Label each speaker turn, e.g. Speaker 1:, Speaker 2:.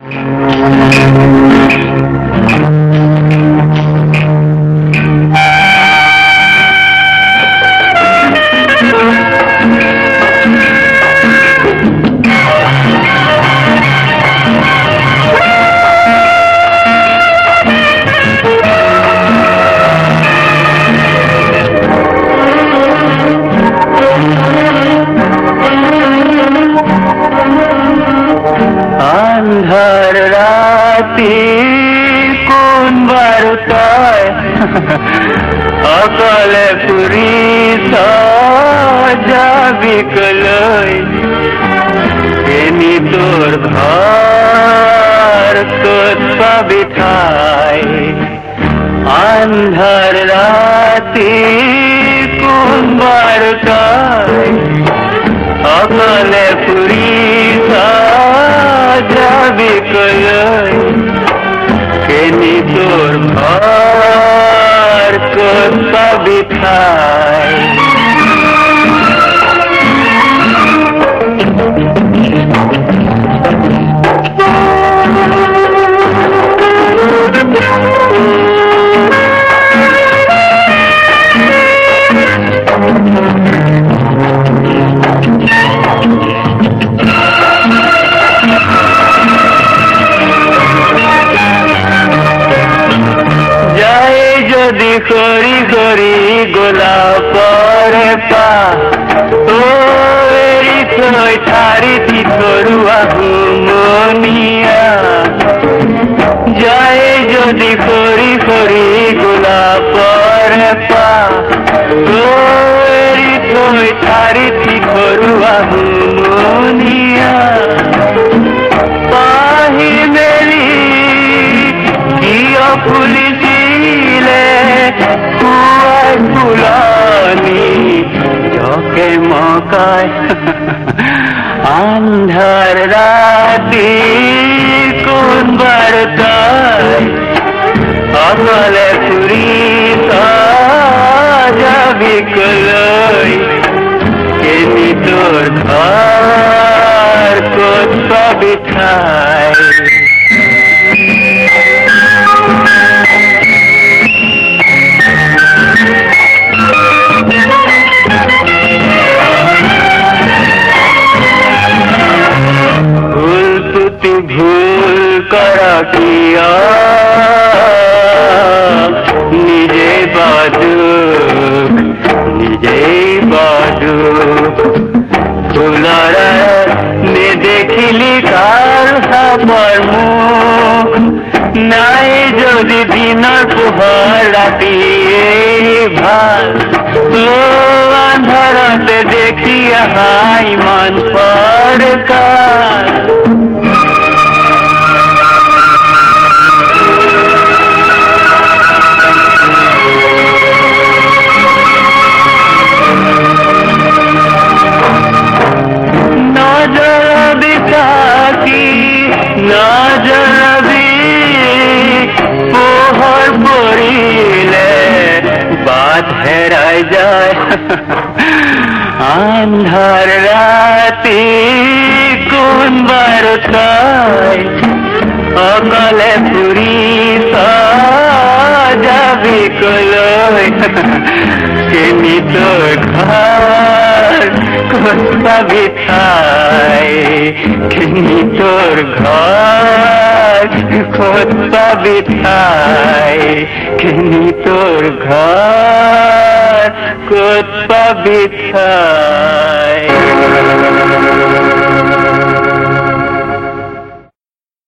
Speaker 1: আন্ধার অকলে পুরি যাবি কলই এনি তোর ঘর কোথা বিঠাই আন্ধার রাতি কোন বারতায় অকলে পুরি যাবি কলই কেনি কই ঠারি দি করুয়া মনিয়া। পাহি মেলি কিয় ফুলিছিলে কুয়াই ফুলনি চকে মকাই আন্ধার রাতি কোন বারতাই অকলে ফুরি যাবি কলই किया যদি দিনৰ পোহৰ ৰাতি ভাল ও আন্ধাৰতে দেখি আহা ইমান পৰকাৰ যায়। আন্ধার রাতি কোন বারতায় অকলে পুরি যাবি কলই কেনি তোর ঘর কোথা বিঠাই কেনি তোর ঘর কোথা বিঠাই কেনি তোর ঘর good pavitha